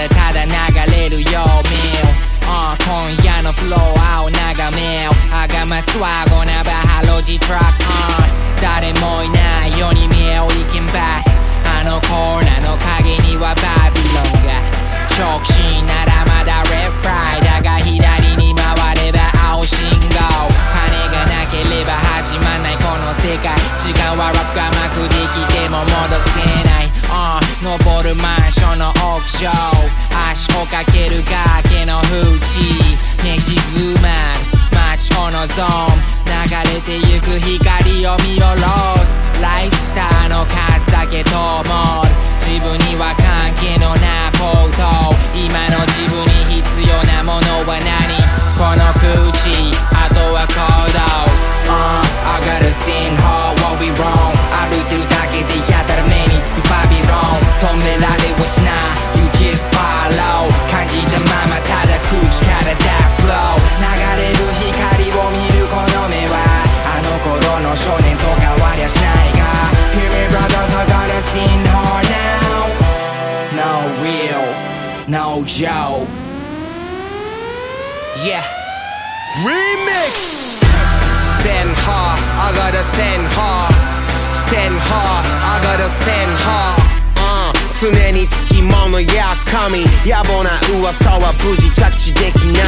だただ流れるようあ今夜のフロアを眺めよあがますワゴナバハロ No joke Yeah Remix Stand hard, I gotta stand hard Stand hard, I gotta stand hard、uh, 常につきものや神野暮な噂は無事着地できない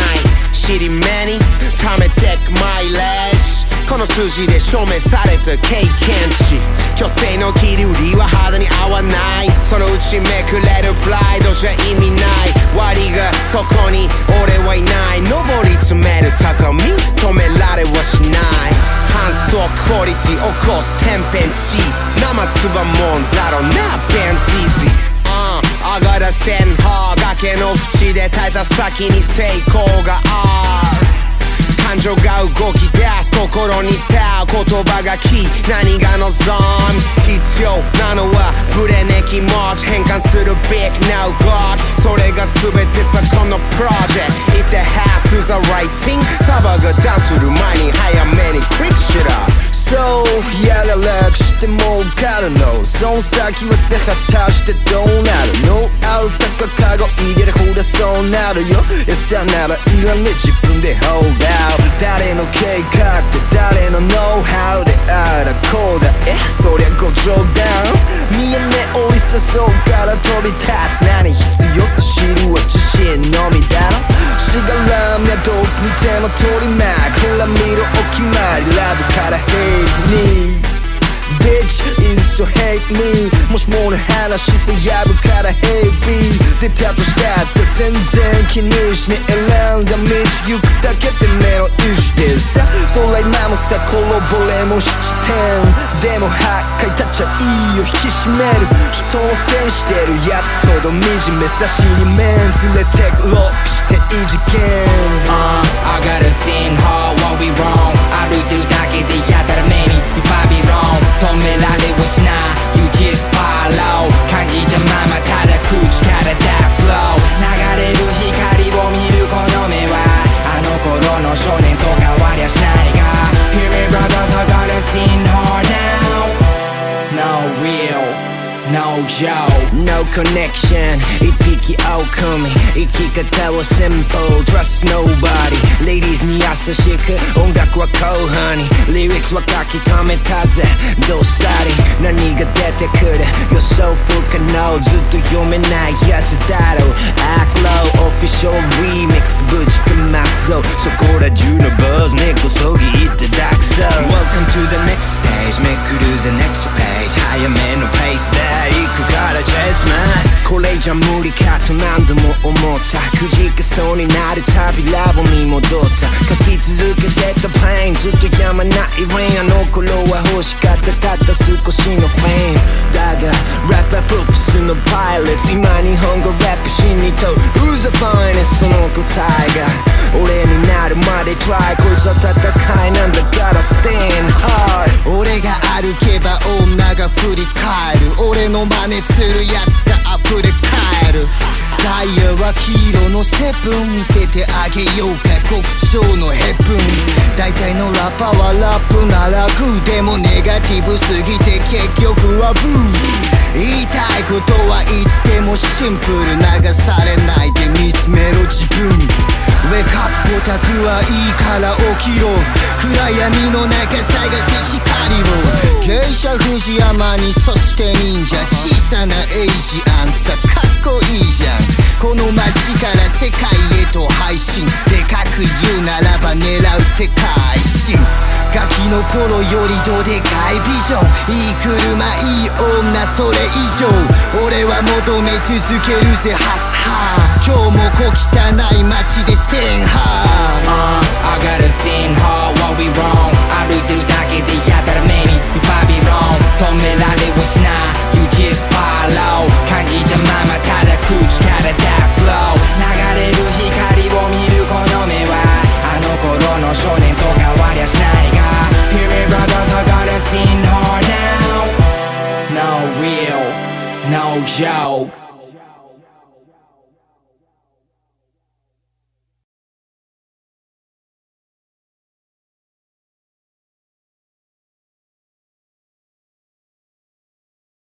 尻目に溜めてくマイレージ この数字で証明された経験値。虚勢の切り売りは肌に合わない。そのうちめくれるプライドじゃ意味ない。割がそこに俺はいない。上り詰める高み止められはしない。反則クオリティ起こす天変地生つばもんだろなベンツイージー。I gotta stand hard 崖の縁で耐えた先に成功がある。感情が動き出す心に伝う言葉がキー。何が望む？必要なのはブレね気持ち。変換するべきな受かるの？その先はせ果たしてどうなる？のあるたかかご入れるほらそうなるよ。餌ならいらね自分で hold out 誰の計画で誰のノウハウでああだこうだえ？そりゃご冗談。見えねえおいさそうから飛び立つ。何必要？と知るは自信のみだ。ろしがらみはどこにでも取り巻くほら見ろお決まり。ラブから hate me Bitch もしもの話さやぶから Hey B 出たとしたって全然気にしねえ選んだ道行くだけで目の意思でさそれ今もさこのぼれもしてんでも破壊たっちゃいいよ引き締める人のせいにしてるやつほど惨めさしに面連れてくロックしていい事 now No real No joke No connection 一匹狼生き方は simple Trust nobody Ladies に優しく音楽は後半に Lyrics は書き留めたぜどっさり何が出てくる予想不可能ずっと読めないやつだろう Act low Official remix ぶちかますぞそこら中のバズ根こそぎったくじけそうになるたびラボに戻った書き続けてた pain. ずっとやまない rain. あの頃は欲しかったたった少しの fame だがラッパーポップスのパイレット今日本語ラップしにと Who's the finest その答えが俺になるまで try こいつは戦いなんだから stand hard 俺が歩けば女が振り返る俺の真似するやつがダイヤは黄色のセブン見せてあげようか国鳥のヘブン大体のラッパはラップならグーでもネガティブすぎて結局はブー言いたいことはいつでもシンプル流されないで見つめろ自分ウェイクアップオタクはいいから起きろ暗闇の中探せ光を芸者藤山にそして忍者小さなエイジアンサかっこいいじゃん。この街から世界へと配信。でかく言うならば狙う世界新ガキの頃よりどでかいビジョンいい車いい女それ以上俺は求め続けるぜハスハー今日も小汚い街でステンハー。